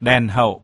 đèn hậu.